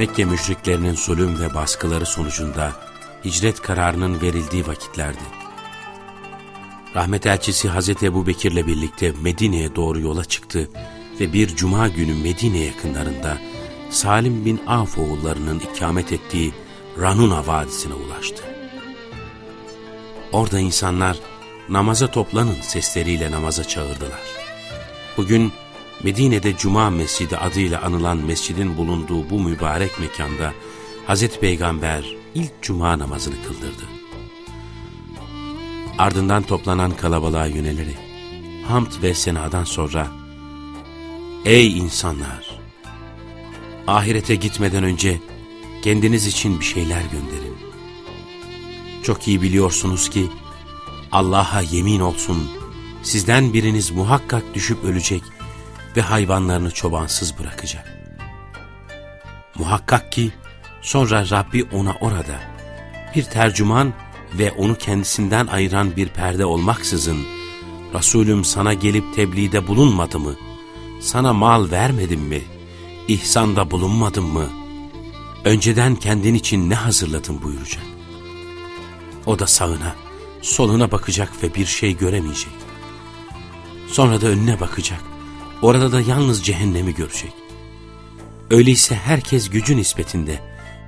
Mekke müşriklerinin zulüm ve baskıları sonucunda hicret kararının verildiği vakitlerdi. Rahmet elçisi Hazreti Ebu Bekir'le birlikte Medine'ye doğru yola çıktı ve bir cuma günü Medine yakınlarında Salim bin Af oğullarının ikamet ettiği Ranuna Vadisi'ne ulaştı. Orada insanlar namaza toplanın sesleriyle namaza çağırdılar. Bugün Medine'de Cuma Mescidi adıyla anılan mescidin bulunduğu bu mübarek mekanda Hazreti Peygamber ilk Cuma namazını kıldırdı. Ardından toplanan kalabalığa yönelerek hamd ve senadan sonra Ey insanlar! Ahirete gitmeden önce kendiniz için bir şeyler gönderin. Çok iyi biliyorsunuz ki Allah'a yemin olsun sizden biriniz muhakkak düşüp ölecek ve hayvanlarını çobansız bırakacak. Muhakkak ki sonra Rabbi ona orada bir tercüman ve onu kendisinden ayıran bir perde olmaksızın Resulüm sana gelip tebliğde bulunmadı mı? Sana mal vermedim mi? İhsanda bulunmadım mı? Önceden kendin için ne hazırladın buyuracak. O da sağına, soluna bakacak ve bir şey göremeyecek. Sonra da önüne bakacak. Orada da yalnız cehennemi görecek. Öyleyse herkes gücü nispetinde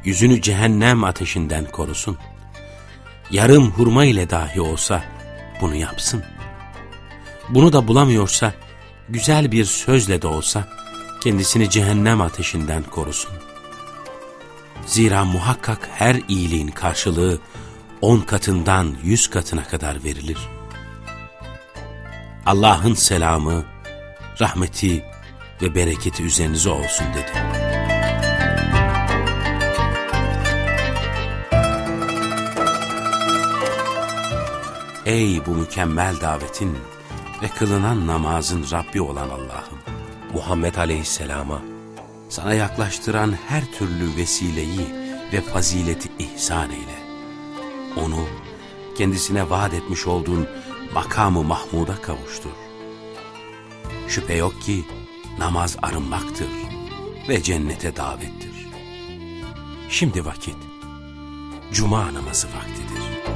yüzünü cehennem ateşinden korusun. Yarım hurma ile dahi olsa bunu yapsın. Bunu da bulamıyorsa güzel bir sözle de olsa kendisini cehennem ateşinden korusun. Zira muhakkak her iyiliğin karşılığı on katından yüz katına kadar verilir. Allah'ın selamı, rahmeti ve bereketi üzerinize olsun dedi. Ey bu mükemmel davetin ve kılınan namazın Rabbi olan Allah'ım! Muhammed Aleyhisselam'a sana yaklaştıran her türlü vesileyi ve fazileti ihsan eyle. Onu kendisine vaat etmiş olduğun makamı Mahmud'a kavuştur. Şüphe yok ki namaz arınmaktır ve cennete davettir. Şimdi vakit, cuma namazı vaktidir.